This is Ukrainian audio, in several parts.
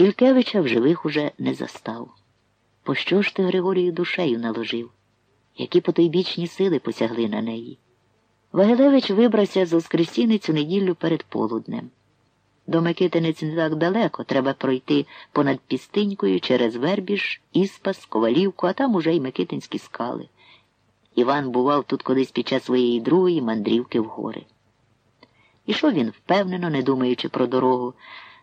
Ількевича в живих уже не застав. Пощо ж ти Григорію душею наложив? Які потойбічні сили посягли на неї? Вагилевич вибрався з Воскресіницю неділю перед полуднем. До Микитинець не так далеко, треба пройти понад пістинькою через Вербіж, Іспас, Ковалівку, а там уже й Микитинські скали. Іван бував тут колись під час своєї другої мандрівки в гори. Ішов він впевнено, не думаючи про дорогу,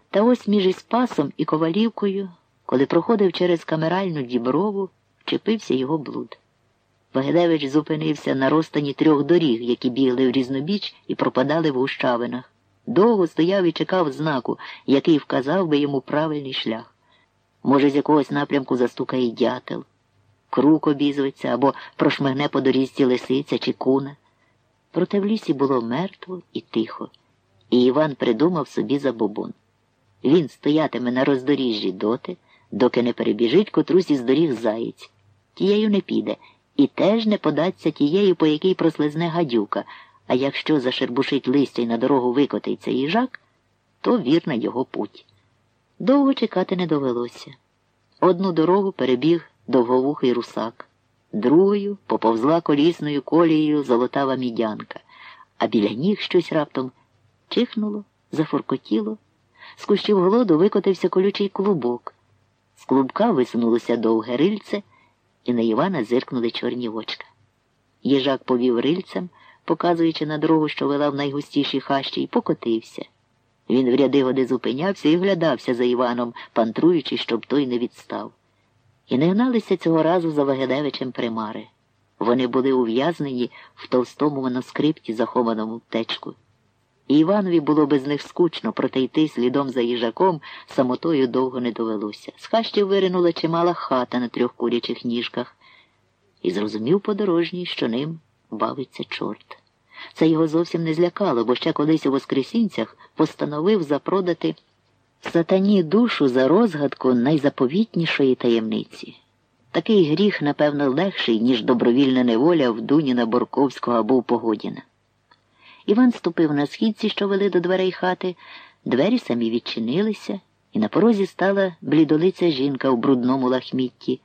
та ось між Іспасом і Ковалівкою, коли проходив через камеральну діброву, вчепився його блуд. Вагедевич зупинився на розстані трьох доріг, які бігли в різнобіч і пропадали в гущавинах. Довго стояв і чекав знаку, який вказав би йому правильний шлях. Може, з якогось напрямку застукає дятел, крук обізветься або прошмигне по дорізці лисиця чи куна. Проте в лісі було мертво і тихо, і Іван придумав собі забобон. Він стоятиме на роздоріжжі доти, доки не перебіжить котрусь із доріг заєць. Тією не піде, і теж не податься тією, по якій прослизне гадюка. А якщо зашербушить листя й на дорогу викотиться їжак, то вірна його путь. Довго чекати не довелося. Одну дорогу перебіг довговухий русак, другою поповзла колісною колією золотава мідянка, а біля ніг щось раптом чихнуло, зафоркотіло, з кущів голоду викотився колючий клубок. З клубка висунулося довге рильце, і на Івана зиркнули чорні очка. Їжак повів рильцем показуючи на дорогу, що вела в найгустіші хащі, і покотився. Він в ряди води зупинявся і вглядався за Іваном, пантруючи, щоб той не відстав. І не гналися цього разу за Вагедевичем примари. Вони були ув'язнені в товстому манускрипті, захованому в течку. І Іванові було без них скучно, проте йти слідом за їжаком самотою довго не довелося. З хащів виринула чимала хата на трьох курячих ніжках, і зрозумів подорожній, що ним бавиться чорт. Це його зовсім не злякало, бо ще колись у Воскресінцях постановив запродати сатані душу за розгадку найзаповітнішої таємниці. Такий гріх, напевно, легший, ніж добровільна неволя в Дуніна Борковського або в Погодіна. Іван ступив на східці, що вели до дверей хати, двері самі відчинилися, і на порозі стала блідолиця жінка у брудному лахмітті,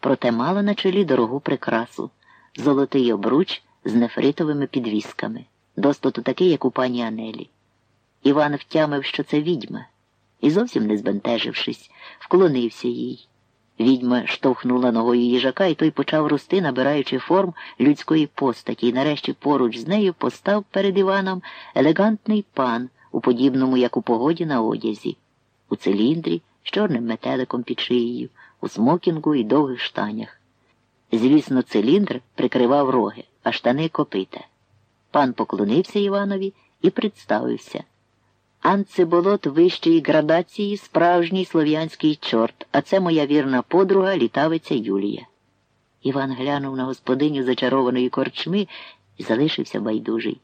проте мала на чолі дорогу прикрасу золотий обруч з нефритовими підвісками, достоту такий, як у пані Анелі. Іван втямив, що це відьма, і зовсім не збентежившись, вклонився їй. Відьма штовхнула ногою їжака, і той почав рости, набираючи форм людської постаті, і нарешті поруч з нею постав перед Іваном елегантний пан, у подібному, як у погоді на одязі, у циліндрі з чорним метеликом під шиєю, у смокінгу і довгих штанях. Звісно, циліндр прикривав роги, а штани копита. Пан поклонився Іванові і представився. Анциболот вищої градації, справжній слов'янський чорт, а це моя вірна подруга, літавиця Юлія. Іван глянув на господиню зачарованої корчми і залишився байдужий.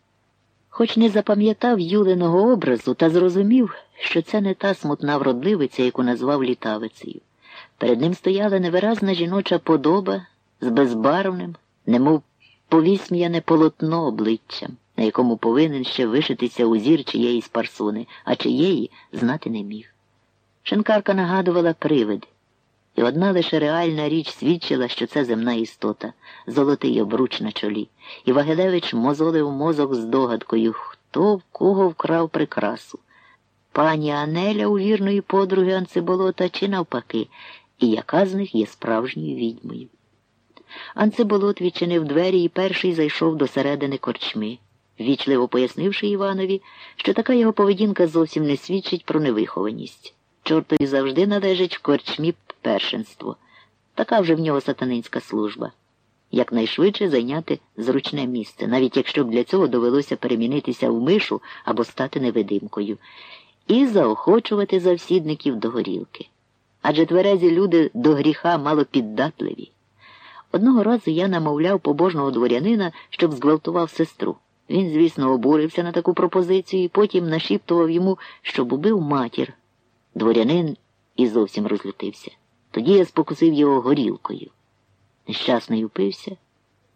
Хоч не запам'ятав Юлиного образу та зрозумів, що це не та смутна вродливиця, яку назвав літавицею. Перед ним стояла невиразна жіноча подоба з безбарвним, немов повісм'яне полотно обличчям, на якому повинен ще вишитися узір чиєїсь парсуни, а чиєї знати не міг. Шинкарка нагадувала привид, і одна лише реальна річ свідчила, що це земна істота, золотий обруч на чолі, і Вагелевич мозолив мозок з догадкою, хто в кого вкрав прикрасу. Пані Анеля у вірної подруги Анциболота чи навпаки, і яка з них є справжньою відьмою. Анциболот відчинив двері і перший зайшов до середини корчми, вічливо пояснивши Іванові, що така його поведінка зовсім не свідчить про невихованість. Чортові завжди належить в корчмі першенство. Така вже в нього сатанинська служба. Якнайшвидше зайняти зручне місце, навіть якщо б для цього довелося перемінитися в мишу або стати невидимкою, і заохочувати завсідників до горілки. Адже тверезі люди до гріха мало піддатливі. Одного разу я намовляв побожного дворянина, щоб зґвалтував сестру. Він, звісно, обурився на таку пропозицію і потім нашіптував йому, щоб убив матір. Дворянин і зовсім розлютився. Тоді я спокусив його горілкою. Нещасний упився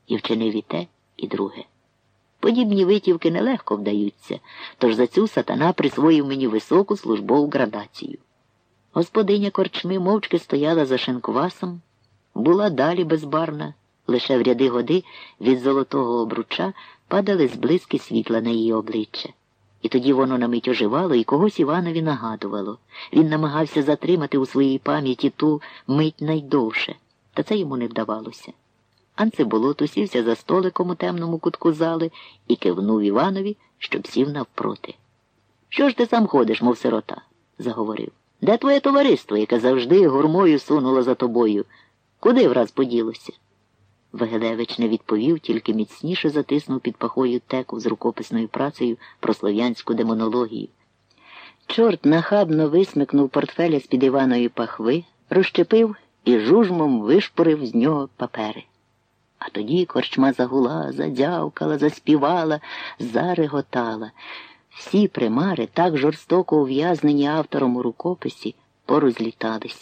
і вчинив і те, і друге. Подібні витівки нелегко вдаються, тож за цю сатана присвоїв мені високу службову градацію. Господиня корчми мовчки стояла за шинквасом, була далі безбарна, лише в ряди годи від золотого обруча падали зблиски світла на її обличчя. І тоді воно на мить оживало і когось Іванові нагадувало. Він намагався затримати у своїй пам'яті ту мить найдовше, та це йому не вдавалося. Анцеболот усівся за столиком у темному кутку зали і кивнув Іванові, щоб сів навпроти. Що ж ти сам ходиш, мов сирота? заговорив. Де твоє товариство, яке завжди гурмою сунуло за тобою? Куди враз поділося? Вагелевич не відповів, тільки міцніше затиснув під пахою теку з рукописною працею про слов'янську демонологію. Чорт нахабно висмикнув портфеля з-під Іваної пахви, розщепив і жужмом вишпорив з нього папери. А тоді корчма загула, задзявкала, заспівала, зареготала. Всі примари, так жорстоко ув'язнені автором у рукописі, порозліталися.